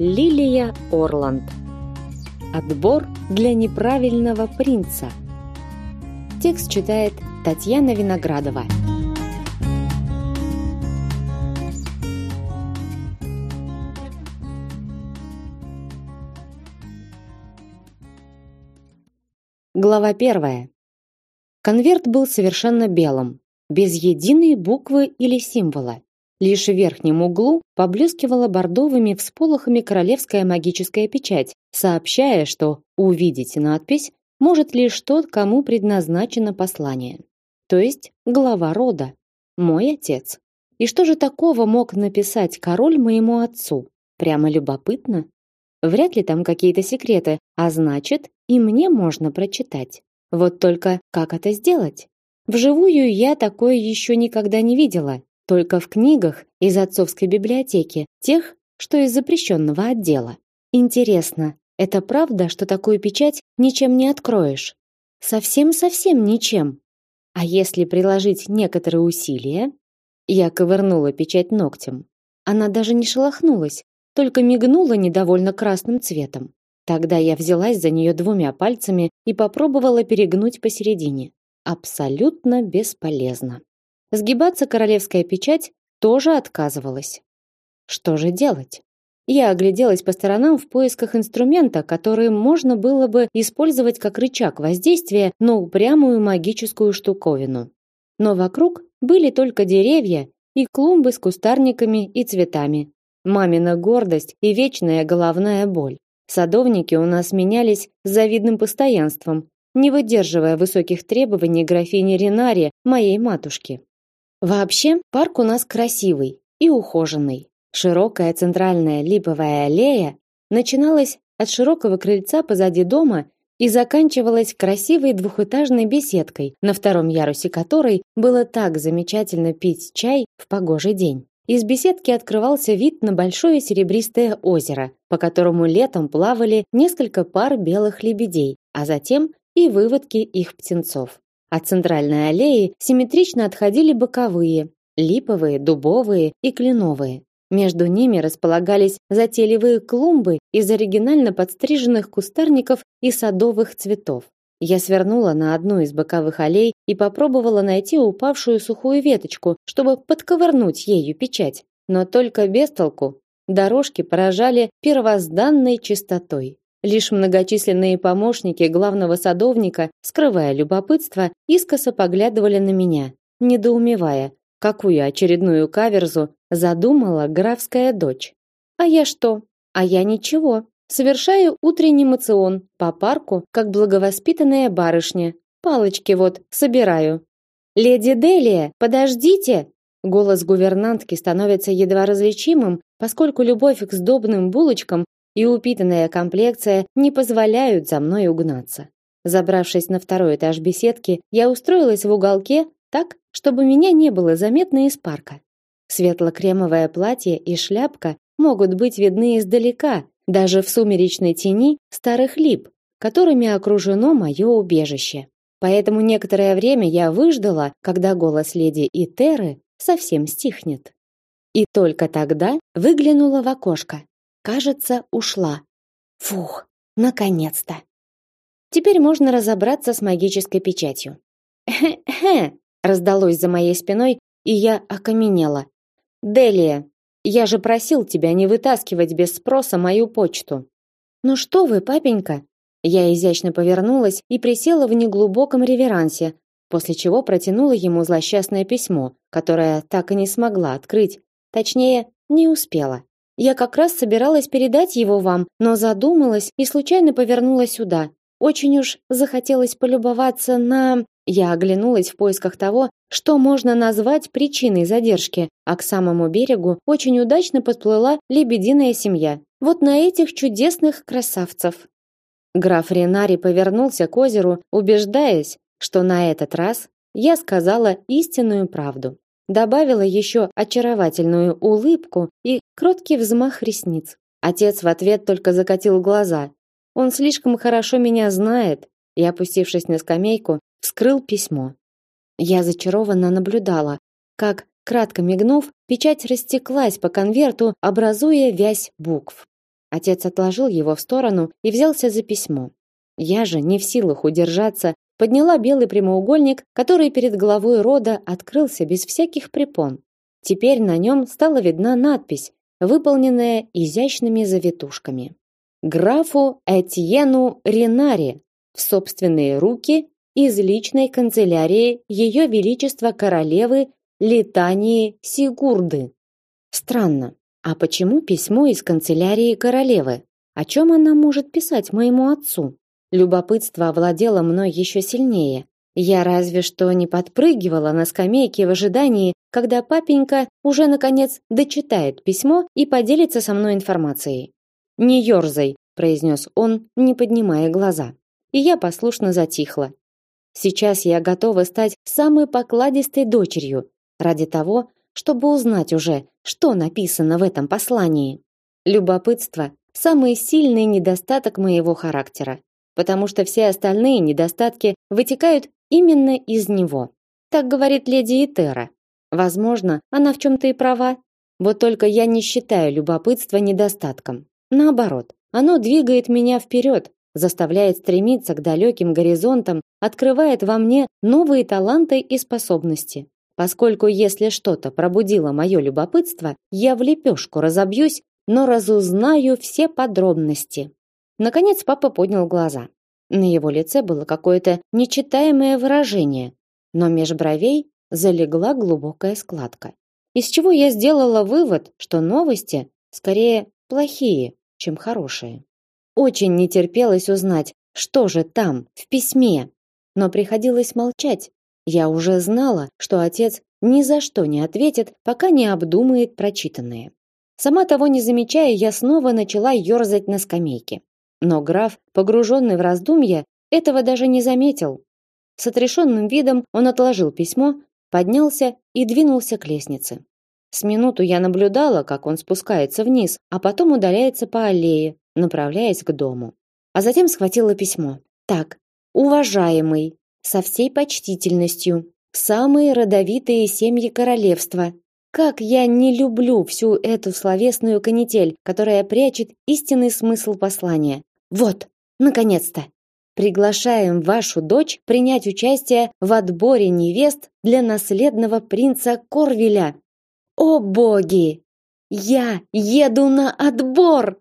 Лилия Орланд. Отбор для неправильного принца. Текст читает Татьяна Виноградова. Глава первая. Конверт был совершенно белым, без единой буквы или символа. Лишь в верхнем углу поблескивала бордовыми всполохами королевская магическая печать, сообщая, что увидеть надпись может лишь тот, кому предназначено послание. То есть глава рода, мой отец. И что же такого мог написать король моему отцу? Прямо любопытно. Вряд ли там какие-то секреты, а значит, и мне можно прочитать. Вот только как это сделать? Вживую я такое еще никогда не видела, только в книгах из отцовской библиотеки, тех, что из запрещенного отдела. Интересно, это правда, что такую печать ничем не откроешь? Совсем-совсем ничем. А если приложить некоторые усилия? Я ковырнула печать ногтем. Она даже не шелохнулась, только мигнула недовольно красным цветом. Тогда я взялась за нее двумя пальцами и попробовала перегнуть посередине. Абсолютно бесполезно. Сгибаться королевская печать тоже отказывалась. Что же делать? Я огляделась по сторонам в поисках инструмента, который можно было бы использовать как рычаг воздействия на упрямую магическую штуковину. Но вокруг были только деревья и клумбы с кустарниками и цветами. Мамина гордость и вечная головная боль. Садовники у нас менялись с завидным постоянством, не выдерживая высоких требований графини Ренари, моей матушки. Вообще, парк у нас красивый и ухоженный. Широкая центральная липовая аллея начиналась от широкого крыльца позади дома и заканчивалась красивой двухэтажной беседкой, на втором ярусе которой было так замечательно пить чай в погожий день. Из беседки открывался вид на большое серебристое озеро, по которому летом плавали несколько пар белых лебедей, а затем и выводки их птенцов. От центральной аллеи симметрично отходили боковые, липовые, дубовые и кленовые. Между ними располагались затейливые клумбы из оригинально подстриженных кустарников и садовых цветов. Я свернула на одну из боковых аллей и попробовала найти упавшую сухую веточку, чтобы подковырнуть ею печать, но только без толку. Дорожки поражали первозданной чистотой. Лишь многочисленные помощники главного садовника, скрывая любопытство, искоса поглядывали на меня, недоумевая, какую очередную каверзу задумала графская дочь. А я что? А я ничего. Совершаю утренний мацион по парку, как благовоспитанная барышня. Палочки вот собираю. Леди Делия, подождите! Голос гувернантки становится едва различимым, поскольку любовь к сдобным булочкам и упитанная комплекция не позволяют за мной угнаться. Забравшись на второй этаж беседки, я устроилась в уголке так, чтобы меня не было заметно из парка. Светло-кремовое платье и шляпка могут быть видны издалека, даже в сумеречной тени старых лип, которыми окружено мое убежище. Поэтому некоторое время я выждала, когда голос леди Итеры совсем стихнет. И только тогда выглянула в окошко. Кажется, ушла. Фух, наконец-то. Теперь можно разобраться с магической печатью. Хе-хе, раздалось за моей спиной, и я окаменела. Делия, я же просил тебя не вытаскивать без спроса мою почту. Ну что вы, папенька? Я изящно повернулась и присела в неглубоком реверансе, после чего протянула ему злосчастное письмо, которое так и не смогла открыть, точнее, не успела. Я как раз собиралась передать его вам, но задумалась и случайно повернула сюда. Очень уж захотелось полюбоваться на... Я оглянулась в поисках того, что можно назвать причиной задержки, а к самому берегу очень удачно подплыла лебединая семья. Вот на этих чудесных красавцев. Граф Ренари повернулся к озеру, убеждаясь, что на этот раз я сказала истинную правду добавила еще очаровательную улыбку и кроткий взмах ресниц. Отец в ответ только закатил глаза. Он слишком хорошо меня знает, и опустившись на скамейку, вскрыл письмо. Я зачарованно наблюдала, как, кратко мигнув, печать растеклась по конверту, образуя вязь букв. Отец отложил его в сторону и взялся за письмо. Я же, не в силах удержаться, подняла белый прямоугольник, который перед главой рода открылся без всяких препон. Теперь на нем стала видна надпись, выполненная изящными завитушками. Графу Этьену Ренари в собственные руки из личной канцелярии Ее Величества Королевы Литании Сигурды. Странно, а почему письмо из канцелярии королевы? О чем она может писать моему отцу? Любопытство овладело мной еще сильнее. Я разве что не подпрыгивала на скамейке в ожидании, когда папенька уже наконец дочитает письмо и поделится со мной информацией. "Не ерзай", произнес он, не поднимая глаза. И я послушно затихла. Сейчас я готова стать самой покладистой дочерью ради того, чтобы узнать уже, что написано в этом послании. Любопытство самый сильный недостаток моего характера, потому что все остальные недостатки вытекают именно из него. Так говорит леди Итера. Возможно, она в чем то и права. Вот только я не считаю любопытство недостатком. Наоборот, оно двигает меня вперед, заставляет стремиться к далеким горизонтам, открывает во мне новые таланты и способности. Поскольку если что-то пробудило мое любопытство, я в лепешку разобьюсь, но разузнаю все подробности. Наконец папа поднял глаза. На его лице было какое-то нечитаемое выражение, но меж бровей залегла глубокая складка. Из чего я сделала вывод, что новости скорее плохие, чем хорошие. Очень не терпелось узнать, что же там в письме, но приходилось молчать, я уже знала, что отец ни за что не ответит, пока не обдумает прочитанное. Сама того не замечая, я снова начала ерзать на скамейке. Но граф, погруженный в раздумья, этого даже не заметил. С отрешенным видом он отложил письмо, поднялся и двинулся к лестнице. С минуту я наблюдала, как он спускается вниз, а потом удаляется по аллее, направляясь к дому. А затем схватила письмо. Так, уважаемый, со всей почтительностью. Самые родовитые семьи королевства. Как я не люблю всю эту словесную канитель, которая прячет истинный смысл послания. Вот, наконец-то. Приглашаем вашу дочь принять участие в отборе невест для наследного принца Корвеля. О боги! Я еду на отбор!